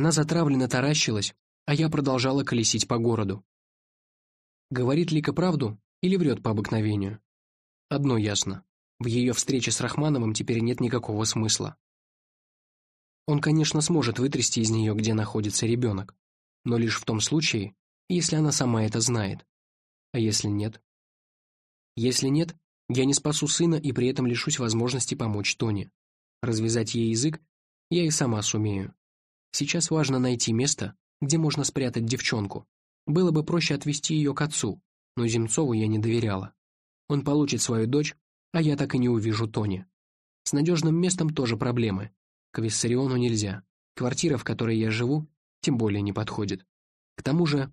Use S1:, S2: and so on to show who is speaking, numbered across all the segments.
S1: Она затравленно таращилась, а я продолжала колесить по городу. Говорит Лика правду или врет по обыкновению? Одно ясно. В ее встрече с Рахмановым теперь нет никакого смысла. Он, конечно, сможет вытрясти из нее, где находится ребенок, но лишь в том случае, если она сама это знает. А если нет? Если нет, я не спасу сына и при этом лишусь возможности помочь Тоне. Развязать ей язык я и сама сумею. Сейчас важно найти место, где можно спрятать девчонку. Было бы проще отвезти ее к отцу, но Земцову я не доверяла. Он получит свою дочь, а я так и не увижу Тони. С надежным местом тоже проблемы. К Виссариону нельзя. Квартира, в которой я живу, тем более не подходит. К тому же,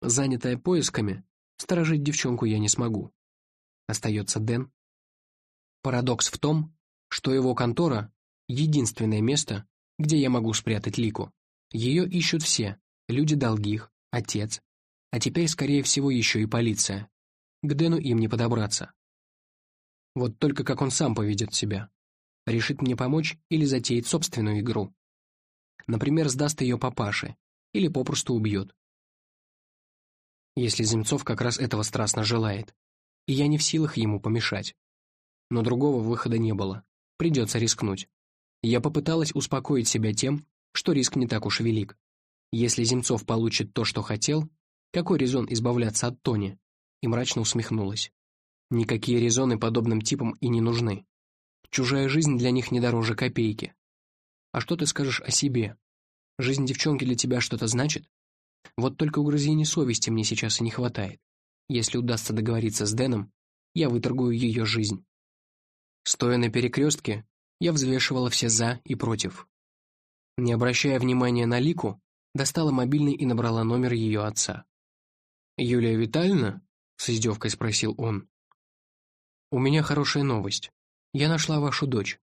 S1: занятая поисками, сторожить девчонку я не смогу. Остается Дэн. Парадокс в том, что его контора — единственное место, где я могу спрятать Лику. Ее ищут все — люди долгих, отец, а теперь, скорее всего, еще и полиция. К Дэну им не подобраться. Вот только как он сам поведет себя. Решит мне помочь или затеет собственную игру. Например, сдаст ее папаше или попросту убьет. Если Земцов как раз этого страстно желает и я не в силах ему помешать. Но другого выхода не было. Придется рискнуть. Я попыталась успокоить себя тем, что риск не так уж велик. Если Земцов получит то, что хотел, какой резон избавляться от Тони? И мрачно усмехнулась. Никакие резоны подобным типам и не нужны. Чужая жизнь для них не дороже копейки. А что ты скажешь о себе? Жизнь девчонки для тебя что-то значит? Вот только угрызений совести мне сейчас и не хватает. Если удастся договориться с Дэном, я выторгую ее жизнь. Стоя на перекрестке, я взвешивала все «за» и «против». Не обращая внимания на Лику, достала мобильный и набрала номер ее отца. «Юлия Витальевна?» — с издевкой спросил он. «У меня хорошая новость. Я нашла вашу дочь».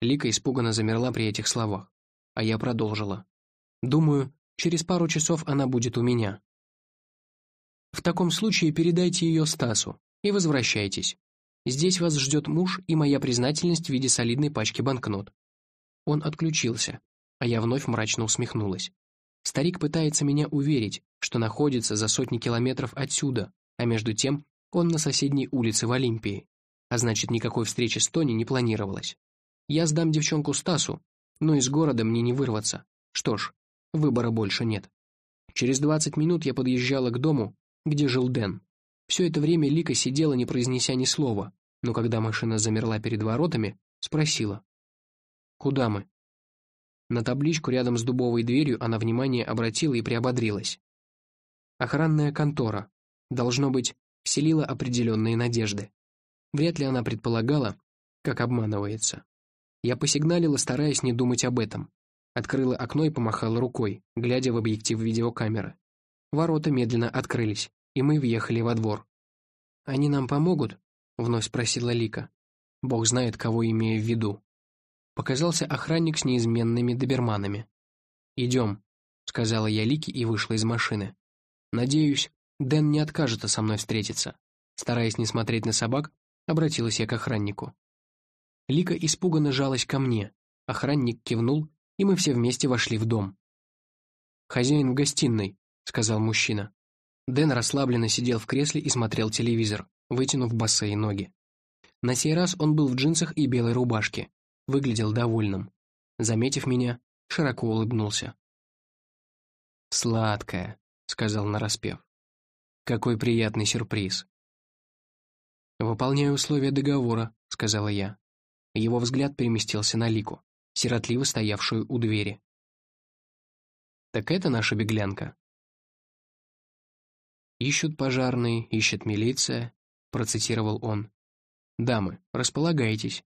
S1: Лика испуганно замерла при этих словах, а я продолжила. «Думаю, через пару часов она будет у меня. В таком случае передайте ее Стасу и возвращайтесь. Здесь вас ждет муж и моя признательность в виде солидной пачки банкнот». Он отключился, а я вновь мрачно усмехнулась. Старик пытается меня уверить, что находится за сотни километров отсюда, а между тем он на соседней улице в Олимпии, а значит, никакой встречи с Тони не планировалось. Я сдам девчонку Стасу, но из города мне не вырваться. Что ж, выбора больше нет. Через двадцать минут я подъезжала к дому, где жил Дэн. Все это время Лика сидела, не произнеся ни слова, но когда машина замерла перед воротами, спросила. «Куда мы?» На табличку рядом с дубовой дверью она внимание обратила и приободрилась. Охранная контора, должно быть, вселила определенные надежды. Вряд ли она предполагала, как обманывается. Я посигналила, стараясь не думать об этом. Открыла окно и помахала рукой, глядя в объектив видеокамеры. Ворота медленно открылись, и мы въехали во двор. «Они нам помогут?» — вновь спросила Лика. Бог знает, кого имея в виду. Показался охранник с неизменными доберманами. «Идем», — сказала я Лике и вышла из машины. «Надеюсь, Дэн не откажется со мной встретиться». Стараясь не смотреть на собак, обратилась я к охраннику. Лика испуганно жалась ко мне. Охранник кивнул, и мы все вместе вошли в дом. «Хозяин в гостиной», сказал мужчина. Дэн расслабленно сидел в кресле и смотрел телевизор, вытянув босые ноги. На сей раз он был в джинсах и белой рубашке, выглядел довольным. Заметив меня, широко улыбнулся. «Сладкая», — сказал нараспев. «Какой приятный сюрприз». «Выполняю условия договора», — сказала я. Его взгляд переместился на Лику, сиротливо стоявшую у двери. «Так это наша беглянка?» «Ищут пожарные, ищет милиция», — процитировал он. «Дамы, располагайтесь».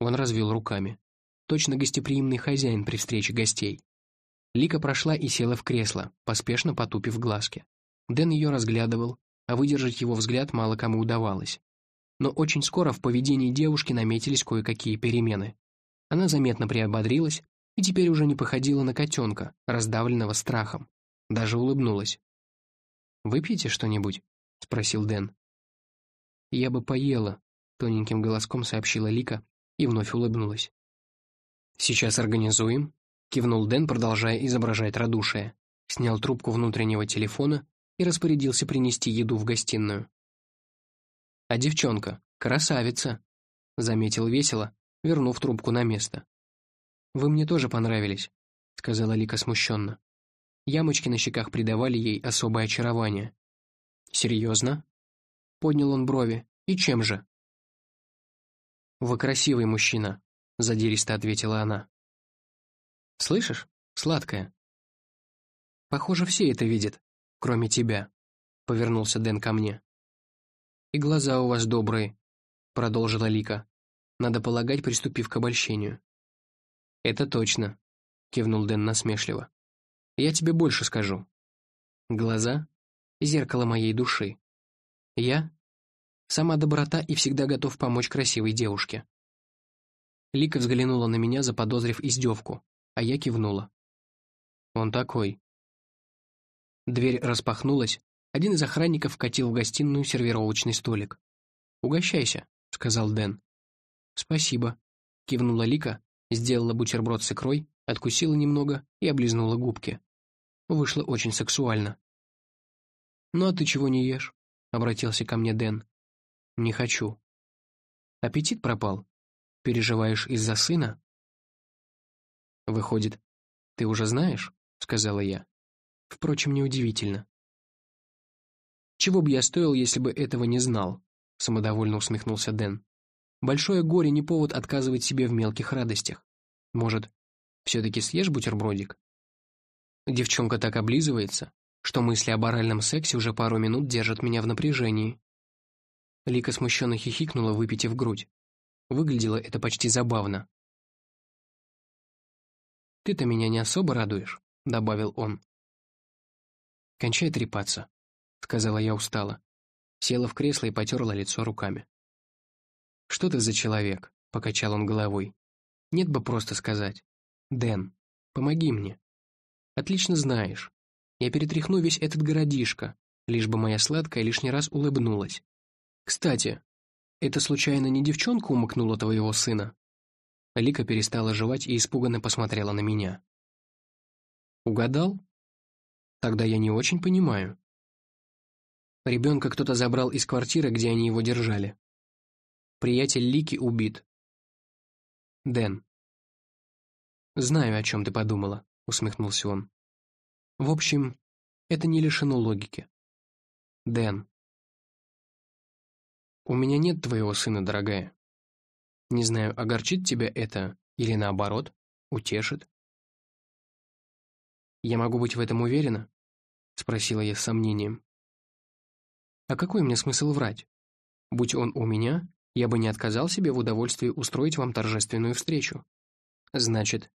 S1: Он развел руками. Точно гостеприимный хозяин при встрече гостей. Лика прошла и села в кресло, поспешно потупив глазки. Дэн ее разглядывал, а выдержать его взгляд мало кому удавалось. Но очень скоро в поведении девушки наметились кое-какие перемены. Она заметно приободрилась и теперь уже не походила на котенка, раздавленного страхом. Даже улыбнулась. «Выпьете что-нибудь?» — спросил Дэн. «Я бы поела», — тоненьким голоском сообщила Лика и вновь улыбнулась. «Сейчас организуем», кивнул Дэн, продолжая изображать радушие. Снял трубку внутреннего телефона и распорядился принести еду в гостиную. «А девчонка, красавица!» — заметил весело, вернув трубку на место. «Вы мне тоже понравились», — сказала Лика смущенно. Ямочки на щеках придавали ей особое очарование. «Серьезно?» — поднял он брови. «И чем же?» «Вы красивый мужчина», — задиристо ответила она. «Слышишь, сладкая?» «Похоже, все это видят, кроме тебя», — повернулся Дэн ко мне. «И глаза у вас добрые», — продолжила Лика, надо полагать, приступив к обольщению. «Это точно», — кивнул Дэн насмешливо. «Я тебе больше скажу. Глаза — зеркало моей души. Я — сама доброта и всегда готов помочь красивой девушке». Лика взглянула на меня, заподозрив издевку, а я кивнула. «Он такой». Дверь распахнулась, один из охранников катил в гостиную сервировочный столик. «Угощайся», — сказал Дэн. «Спасибо», — кивнула Лика, сделала бутерброд с икрой, откусила немного и облизнула губки. Вышло очень сексуально. «Ну а ты чего не ешь?» — обратился ко мне Дэн. «Не хочу». «Аппетит пропал? Переживаешь из-за сына?» «Выходит, ты уже знаешь?» — сказала я. Впрочем, неудивительно. «Чего бы я стоил, если бы этого не знал?» — самодовольно усмехнулся Дэн. Большое горе не повод отказывать себе в мелких радостях. Может, все-таки съешь бутербродик? Девчонка так облизывается, что мысли об оральном сексе уже пару минут держат меня в напряжении. Лика смущенно хихикнула, выпитив грудь. Выглядело это почти забавно. «Ты-то меня не особо радуешь», — добавил он. «Кончай трепаться», — сказала я устало. Села в кресло и потерла лицо руками. «Что ты за человек?» — покачал он головой. «Нет бы просто сказать. Дэн, помоги мне. Отлично знаешь. Я перетряхну весь этот городишко, лишь бы моя сладкая лишний раз улыбнулась. Кстати, это случайно не девчонка умыкнула твоего сына?» Лика перестала жевать и испуганно посмотрела на меня. «Угадал? Тогда я не очень понимаю». Ребенка кто-то забрал из квартиры, где они его держали. Приятель Лики убит. Дэн. «Знаю, о чем ты подумала», — усмехнулся он. «В общем, это не лишено логики. Дэн. У меня нет твоего сына, дорогая. Не знаю, огорчит тебя это или наоборот, утешит. «Я могу быть в этом уверена?» — спросила я с сомнением. «А какой мне смысл врать? Будь он у меня, я бы не отказал себе в удовольствии устроить вам торжественную встречу. Значит,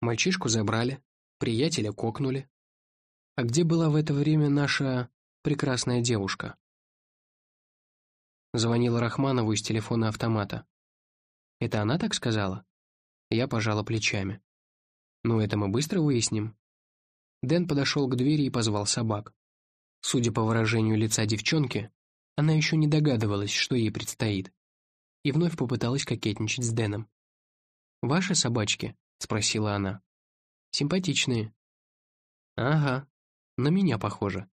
S1: мальчишку забрали, приятеля кокнули. А где была в это время наша прекрасная девушка? Звонила Рахманову из телефона автомата. Это она так сказала? Я пожала плечами. Ну, это мы быстро выясним. Дэн подошел к двери и позвал собак. Судя по выражению лица девчонки, она еще не догадывалась, что ей предстоит и вновь попыталась кокетничать с Дэном. «Ваши собачки?» — спросила она. «Симпатичные». «Ага, на меня похоже.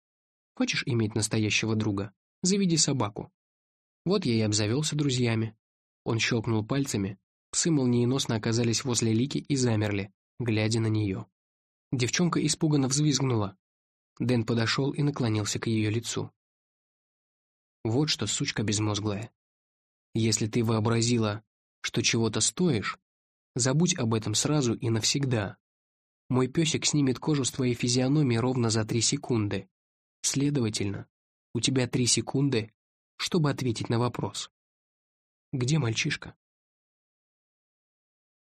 S1: Хочешь иметь настоящего друга? Заведи собаку». Вот я и обзавелся друзьями. Он щелкнул пальцами, псы молниеносно оказались возле Лики и замерли, глядя на нее. Девчонка испуганно взвизгнула. Дэн подошел и наклонился к ее лицу. Вот что сучка безмозглая. Если ты вообразила, что чего-то стоишь, забудь об этом сразу и навсегда. Мой песик снимет кожу с твоей физиономии ровно за три секунды. Следовательно, у тебя три секунды, чтобы ответить на вопрос. Где мальчишка?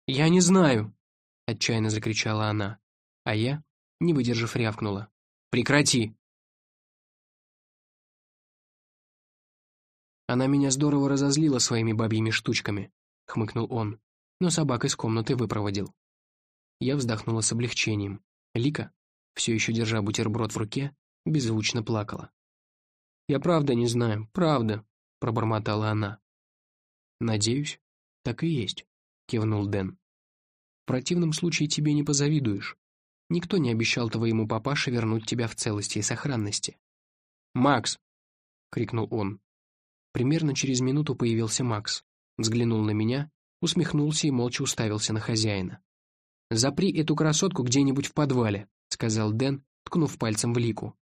S1: «Я не знаю!» — отчаянно закричала она, а я, не выдержав, рявкнула. «Прекрати!» Она меня здорово разозлила своими бабьими штучками, хмыкнул он, но собак из комнаты выпроводил. Я вздохнула с облегчением. Лика, все еще держа бутерброд в руке, беззвучно плакала. «Я правда не знаю, правда», — пробормотала она. «Надеюсь, так и есть», — кивнул Дэн. В противном случае тебе не позавидуешь. Никто не обещал твоему папаше вернуть тебя в целости и сохранности. «Макс!» — крикнул он. Примерно через минуту появился Макс, взглянул на меня, усмехнулся и молча уставился на хозяина. «Запри эту красотку где-нибудь в подвале», — сказал Дэн, ткнув пальцем в лику.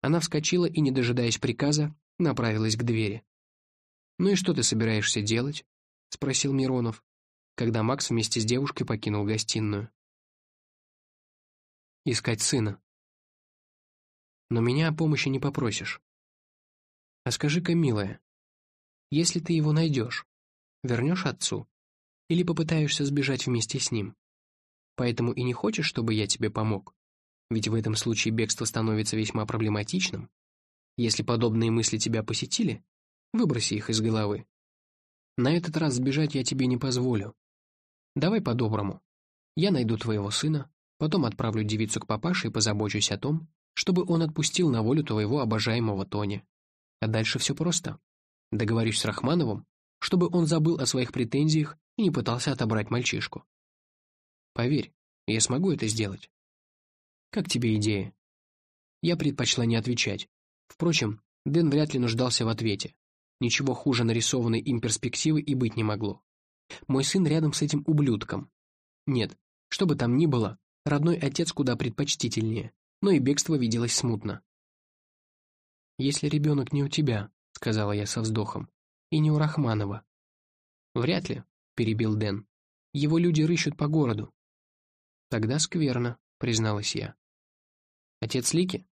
S1: Она вскочила и, не дожидаясь приказа, направилась к двери. «Ну и что ты собираешься делать?» — спросил Миронов, когда Макс вместе с девушкой покинул гостиную. «Искать сына. Но меня о помощи не попросишь. А скажи-ка, милая, если ты его найдешь, вернешь отцу или попытаешься сбежать вместе с ним? Поэтому и не хочешь, чтобы я тебе помог? Ведь в этом случае бегство становится весьма проблематичным. Если подобные мысли тебя посетили, выброси их из головы. На этот раз сбежать я тебе не позволю. Давай по-доброму. Я найду твоего сына, потом отправлю девицу к папаше и позабочусь о том, чтобы он отпустил на волю твоего обожаемого Тони. А дальше все просто. Договорюсь с Рахмановым, чтобы он забыл о своих претензиях и не пытался отобрать мальчишку. Поверь, я смогу это сделать. Как тебе идея? Я предпочла не отвечать. Впрочем, Дэн вряд ли нуждался в ответе. Ничего хуже нарисованной им перспективы и быть не могло. Мой сын рядом с этим ублюдком. Нет, что бы там ни было, родной отец куда предпочтительнее, но и бегство виделось смутно. «Если ребенок не у тебя», — сказала я со вздохом, — «и не у Рахманова». «Вряд ли», — перебил Дэн. «Его люди рыщут по городу». «Тогда скверно», — призналась я. «Отец Лики?»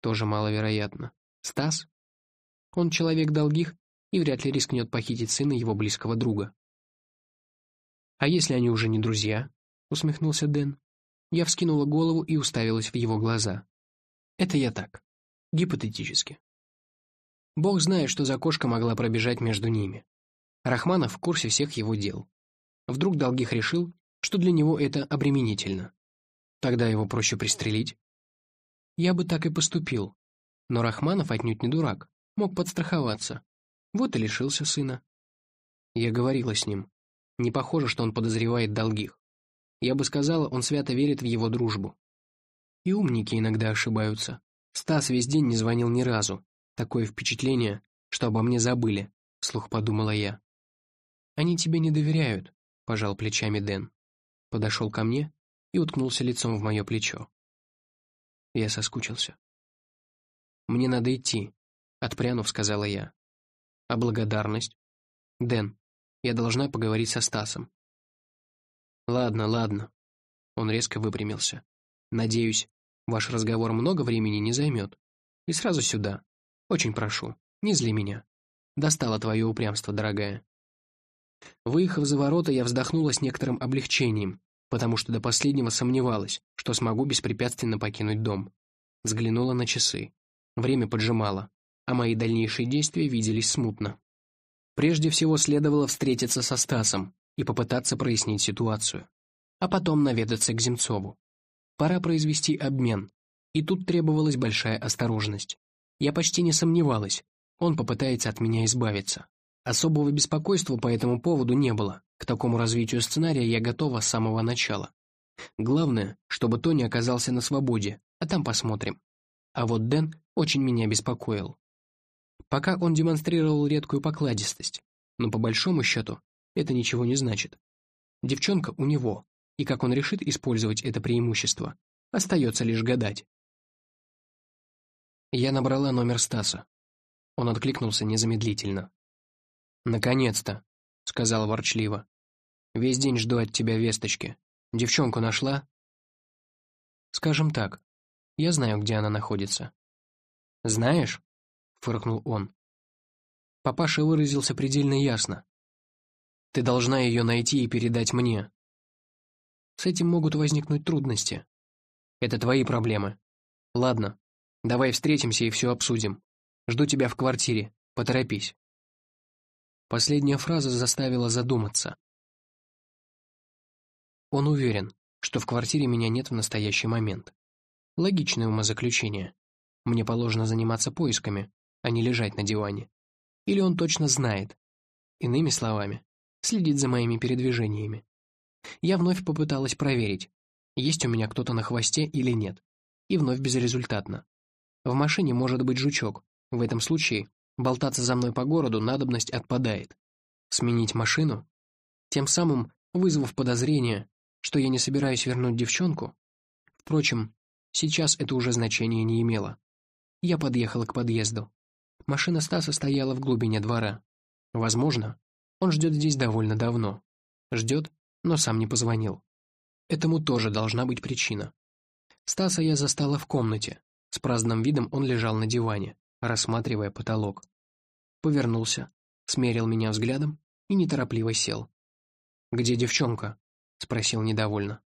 S1: «Тоже маловероятно. Стас?» «Он человек долгих и вряд ли рискнет похитить сына его близкого друга». «А если они уже не друзья?» — усмехнулся Дэн. Я вскинула голову и уставилась в его глаза. «Это я так. Гипотетически. Бог знает, что за кошка могла пробежать между ними. Рахманов в курсе всех его дел. Вдруг Долгих решил, что для него это обременительно. Тогда его проще пристрелить. Я бы так и поступил. Но Рахманов отнюдь не дурак, мог подстраховаться. Вот и лишился сына. Я говорила с ним. Не похоже, что он подозревает Долгих. Я бы сказала, он свято верит в его дружбу. И умники иногда ошибаются. Стас весь день не звонил ни разу. Такое впечатление, что обо мне забыли, вслух подумала я. Они тебе не доверяют, пожал плечами Дэн. Подошел ко мне и уткнулся лицом в мое плечо. Я соскучился. «Мне надо идти», — отпрянув, сказала я. «А благодарность?» «Дэн, я должна поговорить со Стасом». «Ладно, ладно». Он резко выпрямился. «Надеюсь, Ваш разговор много времени не займет. И сразу сюда. Очень прошу, не зли меня. Достало твое упрямство, дорогая. Выехав за ворота, я вздохнула с некоторым облегчением, потому что до последнего сомневалась, что смогу беспрепятственно покинуть дом. Взглянула на часы. Время поджимало, а мои дальнейшие действия виделись смутно. Прежде всего следовало встретиться со Стасом и попытаться прояснить ситуацию, а потом наведаться к Земцову. Пора произвести обмен. И тут требовалась большая осторожность. Я почти не сомневалась, он попытается от меня избавиться. Особого беспокойства по этому поводу не было. К такому развитию сценария я готова с самого начала. Главное, чтобы Тони оказался на свободе, а там посмотрим. А вот Дэн очень меня беспокоил. Пока он демонстрировал редкую покладистость, но по большому счету это ничего не значит. Девчонка у него, и как он решит использовать это преимущество, остается лишь гадать. Я набрала номер Стаса. Он откликнулся незамедлительно. «Наконец-то», — сказал ворчливо. «Весь день жду от тебя весточки. Девчонку нашла?» «Скажем так, я знаю, где она находится». «Знаешь?» — фыркнул он. Папаша выразился предельно ясно. «Ты должна ее найти и передать мне, с этим могут возникнуть трудности. Это твои проблемы. Ладно, давай встретимся и все обсудим. Жду тебя в квартире. Поторопись. Последняя фраза заставила задуматься. Он уверен, что в квартире меня нет в настоящий момент. Логичное умозаключение. Мне положено заниматься поисками, а не лежать на диване. Или он точно знает. Иными словами, следит за моими передвижениями. Я вновь попыталась проверить, есть у меня кто-то на хвосте или нет, и вновь безрезультатно. В машине может быть жучок, в этом случае болтаться за мной по городу надобность отпадает. Сменить машину? Тем самым вызвав подозрение, что я не собираюсь вернуть девчонку? Впрочем, сейчас это уже значения не имело. Я подъехала к подъезду. Машина Стаса стояла в глубине двора. Возможно, он ждет здесь довольно давно. Ждет, но сам не позвонил. Этому тоже должна быть причина. Стаса я застала в комнате. С праздным видом он лежал на диване, рассматривая потолок. Повернулся, смерил меня взглядом и неторопливо сел. «Где девчонка?» — спросил недовольно.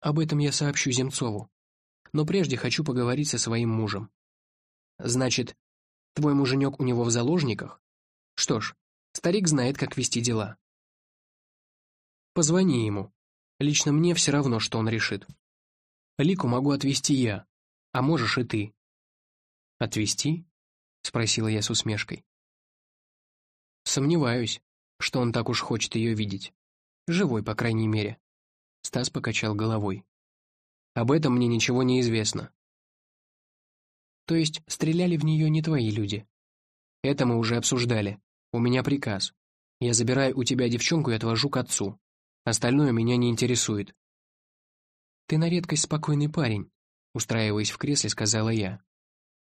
S1: «Об этом я сообщу Земцову. Но прежде хочу поговорить со своим мужем». «Значит, твой муженек у него в заложниках? Что ж, старик знает, как вести дела». «Позвони ему. Лично мне все равно, что он решит. Лику могу отвезти я, а можешь и ты». «Отвезти?» — спросила я с усмешкой. «Сомневаюсь, что он так уж хочет ее видеть. Живой, по крайней мере». Стас покачал головой. «Об этом мне ничего не известно». «То есть стреляли в нее не твои люди?» «Это мы уже обсуждали. У меня приказ. Я забираю у тебя девчонку и отвожу к отцу. Остальное меня не интересует». «Ты на редкость спокойный парень», устраиваясь в кресле, сказала я.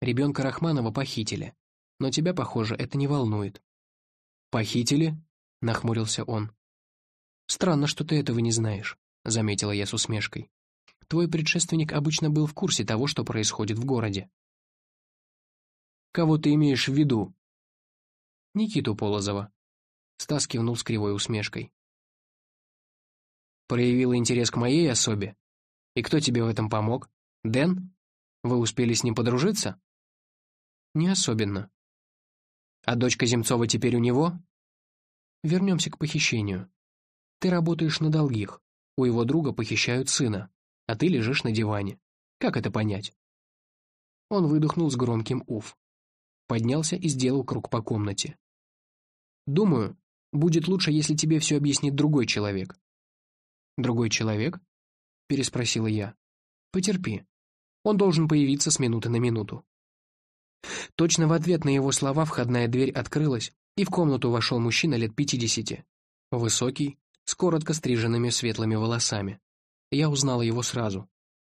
S1: «Ребенка Рахманова похитили, но тебя, похоже, это не волнует». «Похитили?» — нахмурился он. «Странно, что ты этого не знаешь», — заметила я с усмешкой. «Твой предшественник обычно был в курсе того, что происходит в городе». «Кого ты имеешь в виду?» «Никиту Полозова», — Стас кивнул с кривой усмешкой. «Проявила интерес к моей особе? И кто тебе в этом помог? Дэн? Вы успели с ним подружиться?» «Не особенно», а дочка Земцова теперь у него? Вернемся к похищению. Ты работаешь на долгих. У его друга похищают сына, а ты лежишь на диване. Как это понять? Он выдохнул с громким уф. Поднялся и сделал круг по комнате. Думаю, будет лучше, если тебе все объяснит другой человек. Другой человек? Переспросила я. Потерпи. Он должен появиться с минуты на минуту. Точно в ответ на его слова входная дверь открылась, и в комнату вошел мужчина лет пятидесяти. Высокий, с коротко стриженными светлыми волосами. Я узнала его сразу.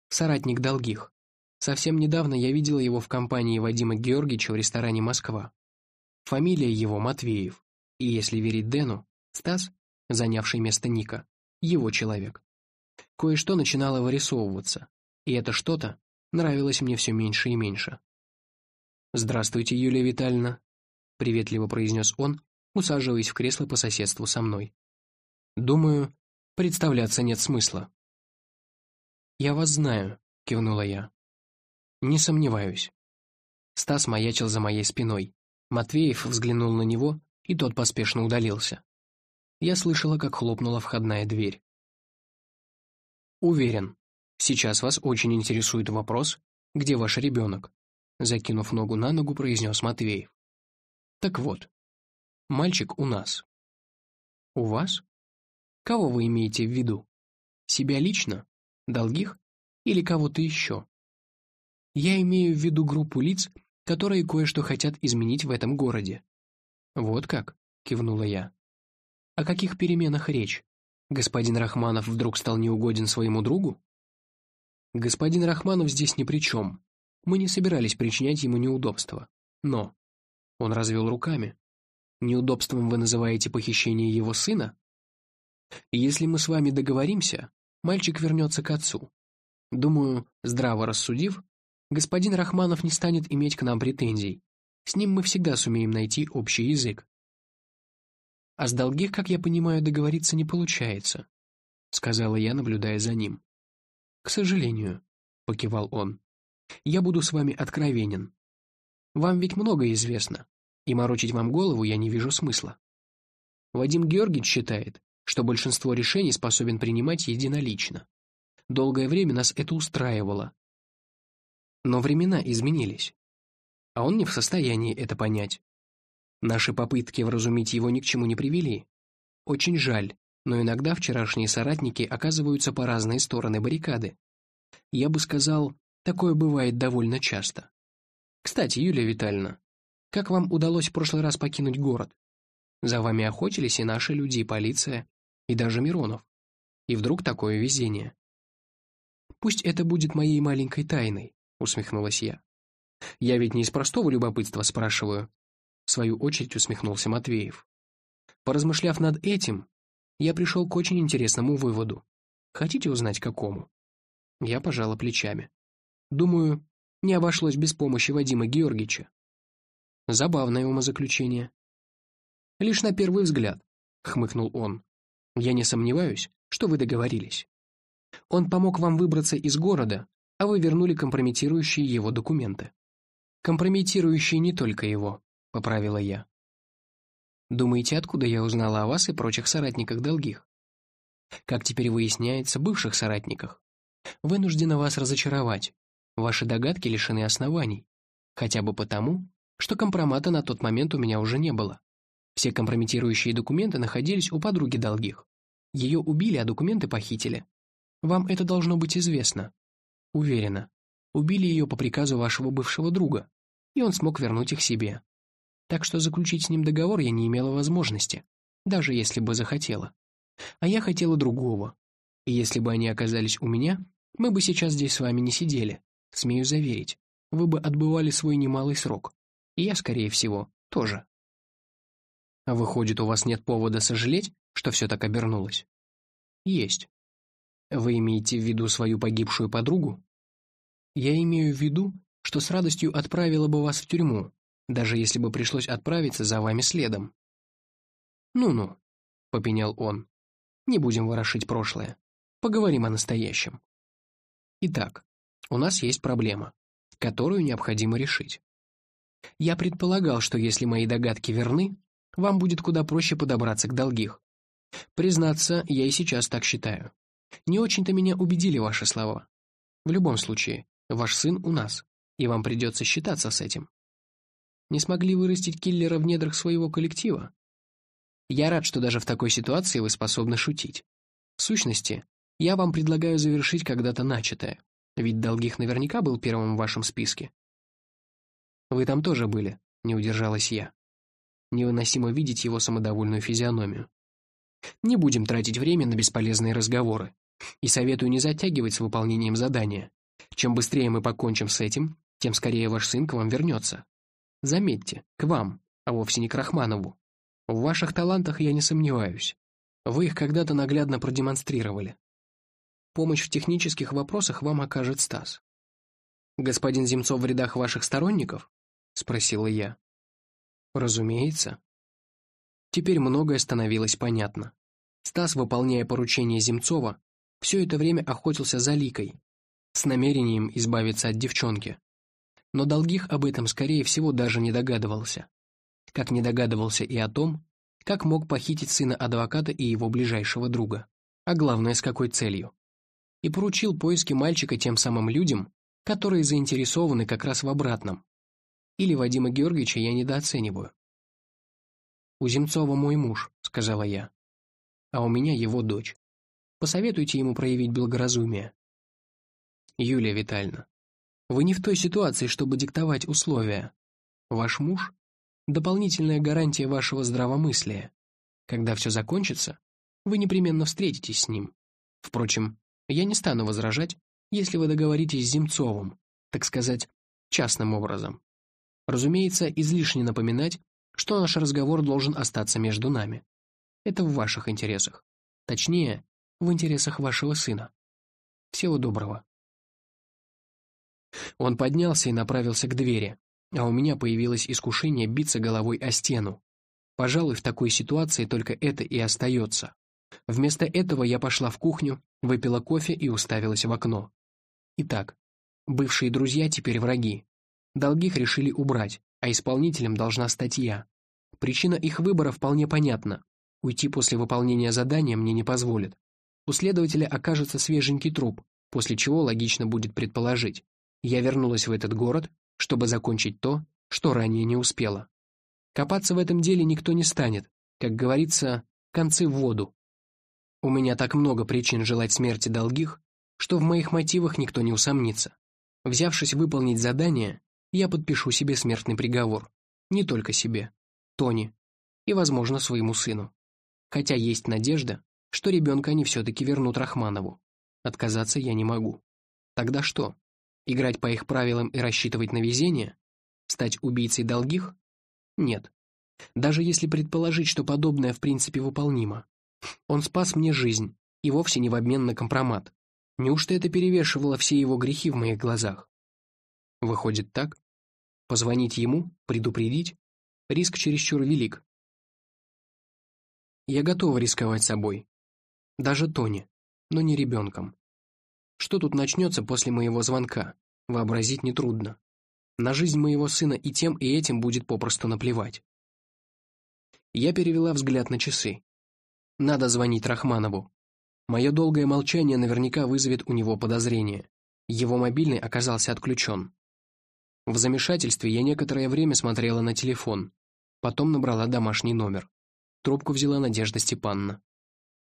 S1: Соратник Долгих. Совсем недавно я видела его в компании Вадима Георгиевича в ресторане «Москва». Фамилия его Матвеев. И если верить Дэну, Стас, занявший место Ника, его человек. Кое-что начинало вырисовываться, и это что-то нравилось мне все меньше и меньше. «Здравствуйте, Юлия Витальевна», — приветливо произнес он, усаживаясь в кресло по соседству со мной. «Думаю, представляться нет смысла». «Я вас знаю», — кивнула я. «Не сомневаюсь». Стас маячил за моей спиной. Матвеев взглянул на него, и тот поспешно удалился. Я слышала, как хлопнула входная дверь. «Уверен, сейчас вас очень интересует вопрос, где ваш ребенок», закинув ногу на ногу, произнес Матвеев. Так вот, мальчик у нас. У вас? Кого вы имеете в виду? Себя лично? Долгих? Или кого-то еще? Я имею в виду группу лиц, которые кое-что хотят изменить в этом городе. Вот как? Кивнула я. О каких переменах речь? Господин Рахманов вдруг стал неугоден своему другу? Господин Рахманов здесь ни при чем. Мы не собирались причинять ему неудобства. Но... Он развел руками. Неудобством вы называете похищение его сына? Если мы с вами договоримся, мальчик вернется к отцу. Думаю, здраво рассудив, господин Рахманов не станет иметь к нам претензий. С ним мы всегда сумеем найти общий язык. А с долгих, как я понимаю, договориться не получается, сказала я, наблюдая за ним. К сожалению, покивал он. Я буду с вами откровенен. Вам ведь многое известно, и морочить вам голову я не вижу смысла. Вадим Георгиевич считает, что большинство решений способен принимать единолично. Долгое время нас это устраивало. Но времена изменились. А он не в состоянии это понять. Наши попытки вразумить его ни к чему не привели. Очень жаль, Но иногда вчерашние соратники оказываются по разные стороны баррикады. Я бы сказал, такое бывает довольно часто. Кстати, Юлия Витальевна, как вам удалось в прошлый раз покинуть город? За вами охотились и наши люди, и полиция, и даже Миронов. И вдруг такое везение. Пусть это будет моей маленькой тайной, усмехнулась я. Я ведь не из простого любопытства спрашиваю. В свою очередь усмехнулся Матвеев. Поразмышляв над этим, я пришел к очень интересному выводу. Хотите узнать, какому? Я пожала плечами. Думаю, не обошлось без помощи Вадима Георгиевича. Забавное умозаключение. Лишь на первый взгляд, хмыкнул он. Я не сомневаюсь, что вы договорились. Он помог вам выбраться из города, а вы вернули компрометирующие его документы. Компрометирующие не только его, поправила я. Думаете, откуда я узнала о вас и прочих соратниках долгих? Как теперь выясняется, бывших соратниках. Вынуждена вас разочаровать. Ваши догадки лишены оснований. Хотя бы потому, что компромата на тот момент у меня уже не было. Все компрометирующие документы находились у подруги долгих. Ее убили, а документы похитили. Вам это должно быть известно. Уверена. Убили ее по приказу вашего бывшего друга, и он смог вернуть их себе. Так что заключить с ним договор я не имела возможности, даже если бы захотела. А я хотела другого. И если бы они оказались у меня, мы бы сейчас здесь с вами не сидели. Смею заверить, вы бы отбывали свой немалый срок. И я, скорее всего, тоже. А выходит, у вас нет повода сожалеть, что все так обернулось? Есть. Вы имеете в виду свою погибшую подругу? Я имею в виду, что с радостью отправила бы вас в тюрьму, даже если бы пришлось отправиться за вами следом. «Ну-ну», — попенял он, — «не будем ворошить прошлое. Поговорим о настоящем». Итак, у нас есть проблема, которую необходимо решить. Я предполагал, что если мои догадки верны, вам будет куда проще подобраться к долгих. Признаться, я и сейчас так считаю. Не очень-то меня убедили ваши слова. В любом случае, ваш сын у нас, и вам придется считаться с этим. Не смогли вырастить киллера в недрах своего коллектива? Я рад, что даже в такой ситуации вы способны шутить. В сущности, я вам предлагаю завершить когда-то начатое, ведь Долгих наверняка был первым в вашем списке. Вы там тоже были, не удержалась я. Невыносимо видеть его самодовольную физиономию. Не будем тратить время на бесполезные разговоры. И советую не затягивать с выполнением задания. Чем быстрее мы покончим с этим, тем скорее ваш сын к вам вернется. Заметьте, к вам, а вовсе не к Рахманову. В ваших талантах я не сомневаюсь. Вы их когда-то наглядно продемонстрировали. Помощь в технических вопросах вам окажет Стас. «Господин Земцов в рядах ваших сторонников?» — спросила я. «Разумеется». Теперь многое становилось понятно. Стас, выполняя поручение Земцова, все это время охотился за Ликой, с намерением избавиться от девчонки. Но Долгих об этом, скорее всего, даже не догадывался. Как не догадывался и о том, как мог похитить сына адвоката и его ближайшего друга. А главное, с какой целью. И поручил поиски мальчика тем самым людям, которые заинтересованы как раз в обратном. Или Вадима Георгиевича я недооцениваю. «У Земцова мой муж», — сказала я. «А у меня его дочь. Посоветуйте ему проявить благоразумие». «Юлия Витальевна, вы не в той ситуации, чтобы диктовать условия. Ваш муж — дополнительная гарантия вашего здравомыслия. Когда все закончится, вы непременно встретитесь с ним. Впрочем, я не стану возражать, если вы договоритесь с Земцовым, так сказать, частным образом. Разумеется, излишне напоминать, что наш разговор должен остаться между нами. Это в ваших интересах. Точнее, в интересах вашего сына. Всего доброго. Он поднялся и направился к двери, а у меня появилось искушение биться головой о стену. Пожалуй, в такой ситуации только это и остается. Вместо этого я пошла в кухню, выпила кофе и уставилась в окно. Итак, бывшие друзья теперь враги. Долгих решили убрать, а исполнителем должна стать я. Причина их выбора вполне понятна. Уйти после выполнения задания мне не позволят. У следователя окажется свеженький труп, после чего логично будет предположить. Я вернулась в этот город, чтобы закончить то, что ранее не успела. Копаться в этом деле никто не станет. Как говорится, концы в воду. У меня так много причин желать смерти долгих, что в моих мотивах никто не усомнится. Взявшись выполнить задание, я подпишу себе смертный приговор. Не только себе, Тони и, возможно, своему сыну. Хотя есть надежда, что ребенка они все-таки вернут Рахманову. Отказаться я не могу. Тогда что? Играть по их правилам и рассчитывать на везение? Стать убийцей долгих? Нет. Даже если предположить, что подобное в принципе выполнимо. Он спас мне жизнь, и вовсе не в обмен на компромат. Неужто это перевешивало все его грехи в моих глазах? Выходит так? Позвонить ему, предупредить? Риск чересчур велик. Я готова рисковать собой. Даже Тони, но не ребенком. Что тут начнется после моего звонка, вообразить нетрудно. На жизнь моего сына и тем, и этим будет попросту наплевать. Я перевела взгляд на часы. Надо звонить Рахманову. Мое долгое молчание наверняка вызовет у него подозрение. Его мобильный оказался отключен. В замешательстве я некоторое время смотрела на телефон, потом набрала домашний номер. Трубку взяла Надежда Степановна.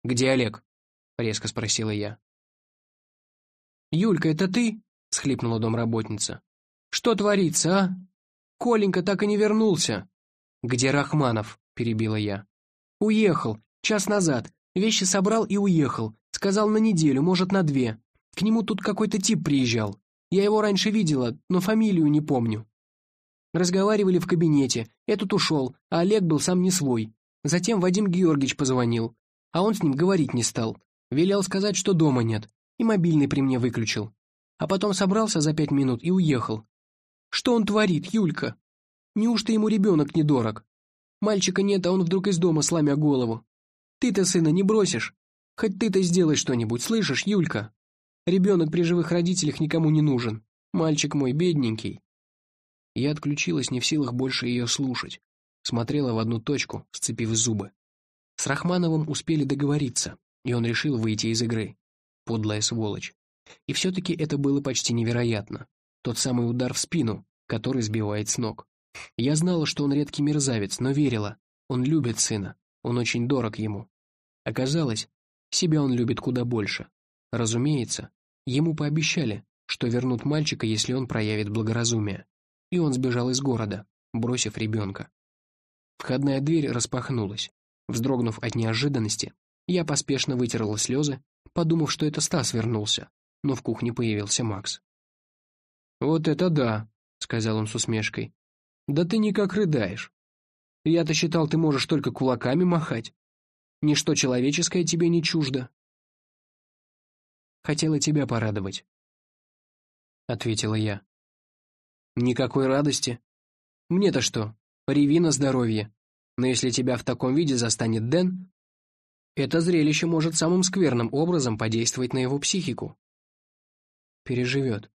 S1: «Где Олег?» — резко спросила я. «Юлька, это ты?» — схлипнула домработница. «Что творится, а? Коленька так и не вернулся». «Где Рахманов?» — перебила я. «Уехал. Час назад. Вещи собрал и уехал. Сказал на неделю, может, на две. К нему тут какой-то тип приезжал. Я его раньше видела, но фамилию не помню. Разговаривали в кабинете. Этот ушел, а Олег был сам не свой. Затем Вадим Георгиевич позвонил. А он с ним говорить не стал. Велел сказать, что дома нет. И мобильный при мне выключил. А потом собрался за пять минут и уехал. Что он творит, Юлька? Неужто ему ребенок недорог? Мальчика нет, а он вдруг из дома, сломя голову. Ты-то сына не бросишь. Хоть ты-то сделай что-нибудь, слышишь, Юлька? Ребенок при живых родителях никому не нужен. Мальчик мой бедненький. Я отключилась, не в силах больше ее слушать. Смотрела в одну точку, сцепив зубы. С Рахмановым успели договориться, и он решил выйти из игры. Подлая сволочь. И все-таки это было почти невероятно. Тот самый удар в спину, который сбивает с ног. Я знала, что он редкий мерзавец, но верила. Он любит сына. Он очень дорог ему. Оказалось, себя он любит куда больше. Разумеется, ему пообещали, что вернут мальчика, если он проявит благоразумие. И он сбежал из города, бросив ребенка. Входная дверь распахнулась. Вздрогнув от неожиданности, я поспешно вытерла слезы, подумав, что это Стас вернулся, но в кухне появился Макс. «Вот это да!» — сказал он с усмешкой. «Да ты никак рыдаешь. Я-то считал, ты можешь только кулаками махать. Ничто человеческое тебе не чуждо. Хотела тебя порадовать, — ответила я. Никакой радости. Мне-то что, реви на здоровье. Но если тебя в таком виде застанет Дэн, это зрелище может самым скверным образом подействовать на его психику. Переживет.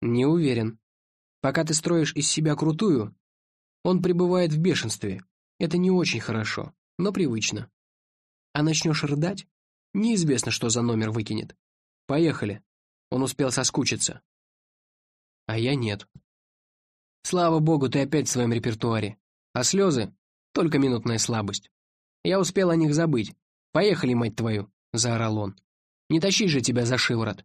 S1: Не уверен. Пока ты строишь из себя крутую, он пребывает в бешенстве. Это не очень хорошо, но привычно. А начнешь рыдать? Неизвестно, что за номер выкинет. Поехали. Он успел соскучиться. А я нет. Слава богу, ты опять в своем репертуаре. А слезы — только минутная слабость. Я успел о них забыть. Поехали, мать твою, — заорал он. Не тащи же тебя за шиворот.